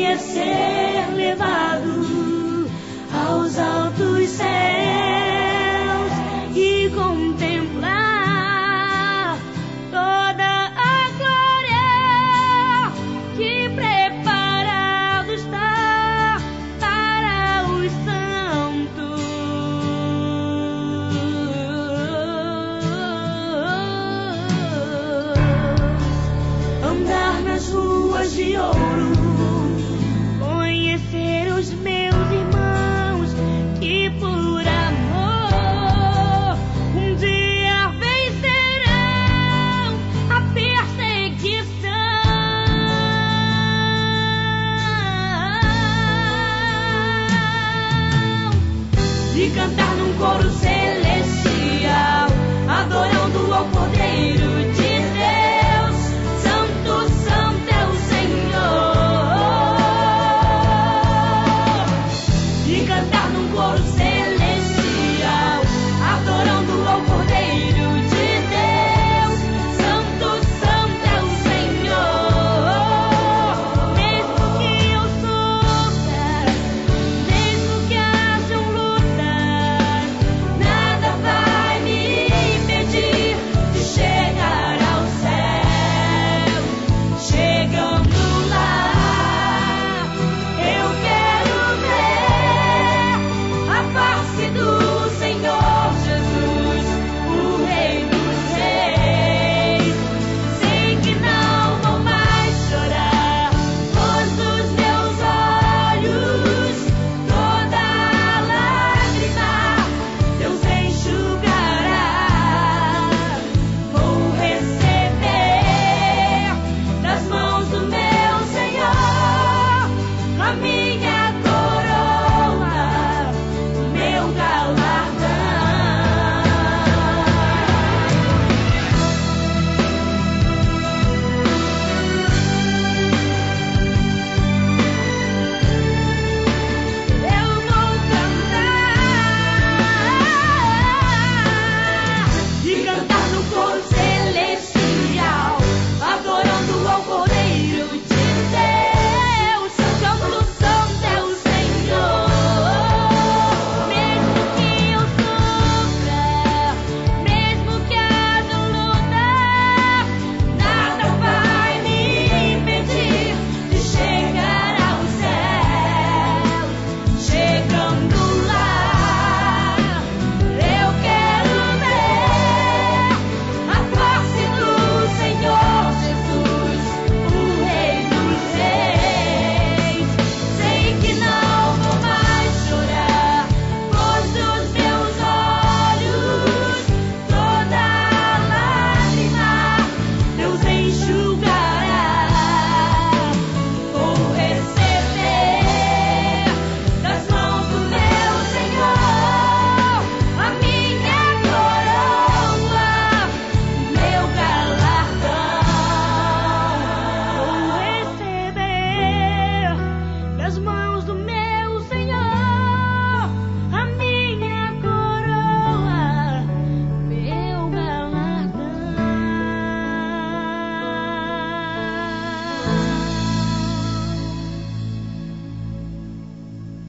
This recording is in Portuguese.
queria ser levado aos altos céus e contemplar toda a glória que preparado está para os santos. Andar nas ruas de ouro. e cantar num coro celestial, adorando o Cordeiro de Deus. Santo, Santo é o Senhor. E cantar num coro celestial.